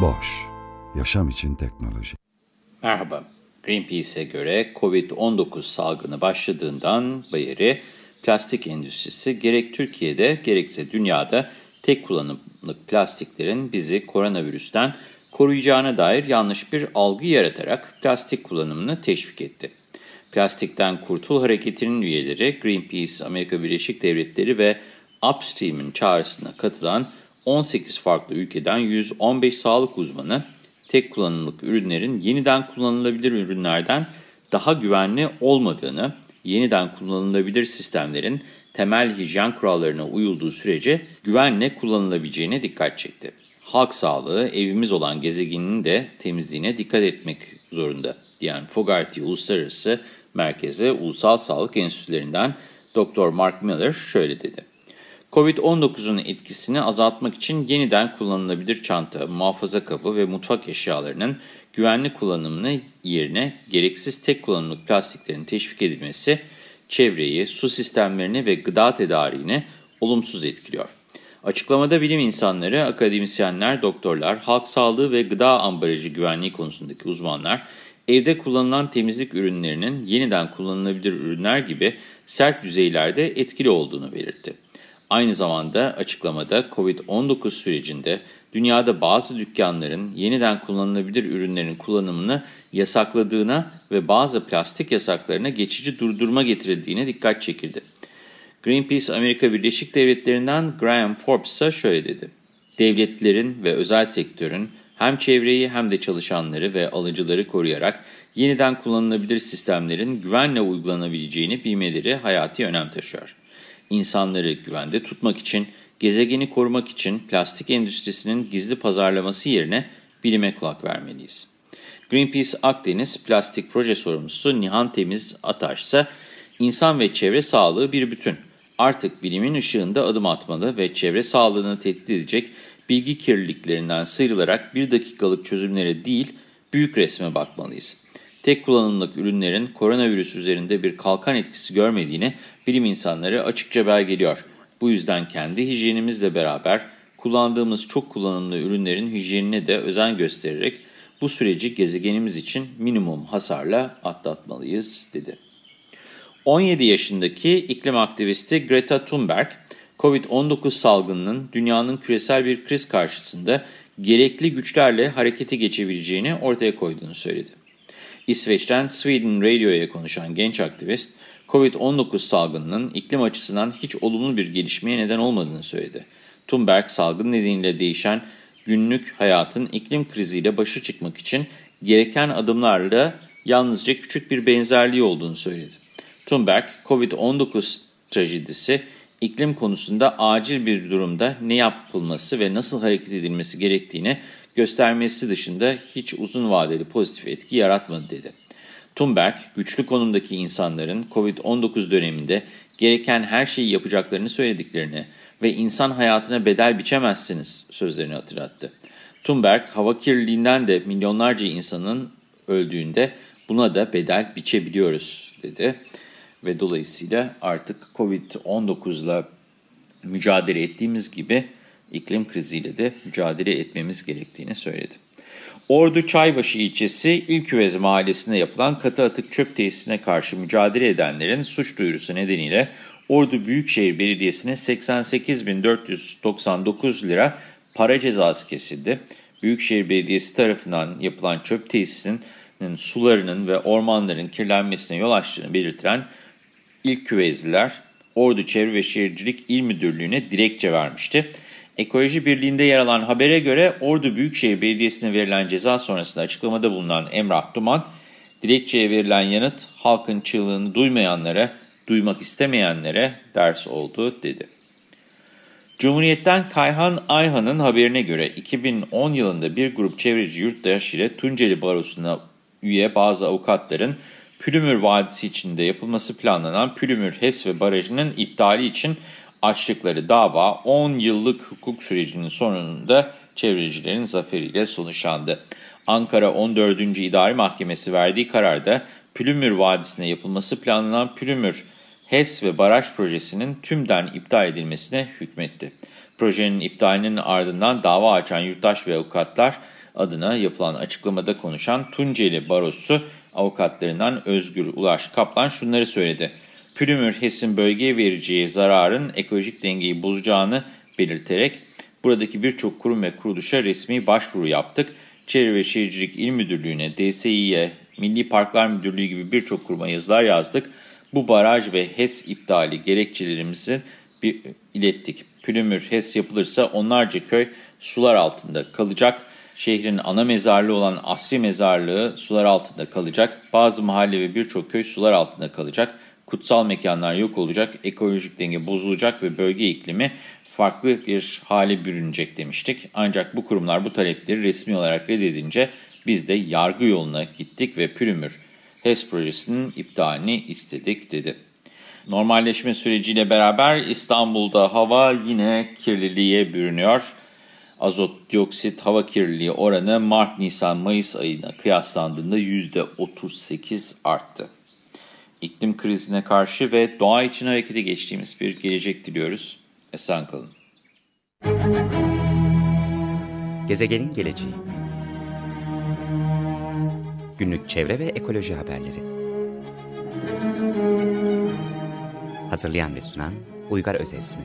Boş, yaşam için teknoloji. Merhaba, Greenpeace'e göre COVID-19 salgını başladığından beri plastik endüstrisi gerek Türkiye'de gerekse dünyada tek kullanımlık plastiklerin bizi koronavirüsten koruyacağına dair yanlış bir algı yaratarak plastik kullanımını teşvik etti. Plastikten Kurtul Hareketi'nin üyeleri Greenpeace, Amerika Birleşik Devletleri ve Upstream'in çağrısına katılan 18 farklı ülkeden 115 sağlık uzmanı, tek kullanımlık ürünlerin yeniden kullanılabilir ürünlerden daha güvenli olmadığını, yeniden kullanılabilir sistemlerin temel hijyen kurallarına uyulduğu sürece güvenle kullanılabileceğine dikkat çekti. Halk sağlığı evimiz olan gezegenin de temizliğine dikkat etmek zorunda diyen Fogarty Uluslararası Merkezi Ulusal Sağlık Enstitülerinden Dr. Mark Miller şöyle dedi. Covid-19'un etkisini azaltmak için yeniden kullanılabilir çanta, muhafaza kabı ve mutfak eşyalarının güvenli kullanımını yerine gereksiz tek kullanımlık plastiklerin teşvik edilmesi, çevreyi, su sistemlerini ve gıda tedariğini olumsuz etkiliyor. Açıklamada bilim insanları, akademisyenler, doktorlar, halk sağlığı ve gıda ambalajı güvenliği konusundaki uzmanlar, evde kullanılan temizlik ürünlerinin yeniden kullanılabilir ürünler gibi sert düzeylerde etkili olduğunu belirtti. Aynı zamanda açıklamada COVID-19 sürecinde dünyada bazı dükkanların yeniden kullanılabilir ürünlerin kullanımını yasakladığına ve bazı plastik yasaklarına geçici durdurma getirildiğine dikkat çekildi. Greenpeace Amerika Birleşik Devletleri'nden Graham Forbes ise şöyle dedi. Devletlerin ve özel sektörün hem çevreyi hem de çalışanları ve alıcıları koruyarak yeniden kullanılabilir sistemlerin güvenle uygulanabileceğini bilmeleri hayati önem taşıyor. İnsanları güvende tutmak için, gezegeni korumak için plastik endüstrisinin gizli pazarlaması yerine bilime kulak vermeliyiz. Greenpeace Akdeniz Plastik Proje Sorumlusu Nihan Temiz Ataş ise insan ve çevre sağlığı bir bütün. Artık bilimin ışığında adım atmalı ve çevre sağlığını tehdit edecek bilgi kirliliklerinden sıyrılarak bir dakikalık çözümlere değil, büyük resme bakmalıyız. Tek kullanımlık ürünlerin koronavirüs üzerinde bir kalkan etkisi görmediğini bilim insanları açıkça belgeliyor. Bu yüzden kendi hijyenimizle beraber kullandığımız çok kullanımlı ürünlerin hijyenine de özen göstererek bu süreci gezegenimiz için minimum hasarla atlatmalıyız, dedi. 17 yaşındaki iklim aktivisti Greta Thunberg, Covid-19 salgınının dünyanın küresel bir kriz karşısında gerekli güçlerle harekete geçebileceğini ortaya koyduğunu söyledi. İsveç'ten Sweden Radio'ya konuşan genç aktivist, Covid-19 salgınının iklim açısından hiç olumlu bir gelişmeye neden olmadığını söyledi. Thunberg, salgın nedeniyle değişen günlük hayatın iklim kriziyle başa çıkmak için gereken adımlarla yalnızca küçük bir benzerliği olduğunu söyledi. Thunberg, Covid-19 trajedisi iklim konusunda acil bir durumda ne yapılması ve nasıl hareket edilmesi gerektiğini göstermesi dışında hiç uzun vadeli pozitif etki yaratmadı dedi. Thunberg, güçlü konumdaki insanların Covid-19 döneminde gereken her şeyi yapacaklarını söylediklerini ve insan hayatına bedel biçemezsiniz sözlerini hatırlattı. Thunberg, hava kirliliğinden de milyonlarca insanın öldüğünde buna da bedel biçebiliyoruz dedi. Ve dolayısıyla artık Covid-19 ile mücadele ettiğimiz gibi iklim kriziyle de mücadele etmemiz gerektiğini söyledi. Ordu Çaybaşı ilçesi İlküvez mahallesinde yapılan katı atık çöp tesisine karşı mücadele edenlerin suç duyurusu nedeniyle Ordu Büyükşehir Belediyesi'ne 88.499 lira para cezası kesildi. Büyükşehir Belediyesi tarafından yapılan çöp tesisinin sularının ve ormanların kirlenmesine yol açtığını belirtilen ilk küvezliler Ordu Çevre ve Şehircilik İl Müdürlüğü'ne dilekçe vermişti. Ekoloji Birliği'nde yer alan habere göre Ordu Büyükşehir Belediyesi'ne verilen ceza sonrasında açıklamada bulunan Emrah Duman, dilekçeye verilen yanıt halkın çığlığını duymayanlara, duymak istemeyenlere ders oldu dedi. Cumhuriyet'ten Kayhan Ayhan'ın haberine göre 2010 yılında bir grup çevreci yurttaş ile Tunceli Barosu'na üye bazı avukatların Pülümür Vadisi içinde yapılması planlanan Pülümür HES ve Barajı'nın iptali için açtıkları dava 10 yıllık hukuk sürecinin sonunda çevrecilerin zaferiyle sonuçlandı. Ankara 14. İdari Mahkemesi verdiği kararda Pülümür Vadisi'ne yapılması planlanan Pülümür HES ve baraj projesinin tümden iptal edilmesine hükmetti. Projenin iptalinin ardından dava açan yurttaş ve avukatlar adına yapılan açıklamada konuşan Tunceli Barosu avukatlarından Özgür Ulaş Kaplan şunları söyledi. Pülümür HES'in bölgeye vereceği zararın ekolojik dengeyi bozacağını belirterek buradaki birçok kurum ve kuruluşa resmi başvuru yaptık. Çevre ve Şehircilik İl Müdürlüğü'ne, DSİ'ye, Milli Parklar Müdürlüğü gibi birçok kuruma yazılar yazdık. Bu baraj ve HES iptali gerekçelerimizi bir, ilettik. Pülümür HES yapılırsa onlarca köy sular altında kalacak. Şehrin ana mezarlığı olan Asri Mezarlığı sular altında kalacak. Bazı mahalle ve birçok köy sular altında kalacak. Kutsal mekanlar yok olacak, ekolojik denge bozulacak ve bölge iklimi farklı bir hale bürünecek demiştik. Ancak bu kurumlar bu talepleri resmi olarak reddedince biz de yargı yoluna gittik ve Pürümür HES projesinin iptalini istedik dedi. Normalleşme süreciyle beraber İstanbul'da hava yine kirliliğe bürünüyor. Azot dioksit hava kirliliği oranı Mart, Nisan, Mayıs ayına kıyaslandığında %38 arttı. İklim krizine karşı ve doğa için harekete geçtiğimiz bir gelecek diliyoruz. Esen kalın. Gezegenin geleceği Günlük çevre ve ekoloji haberleri Hazırlayan ve sunan Uygar Özesmi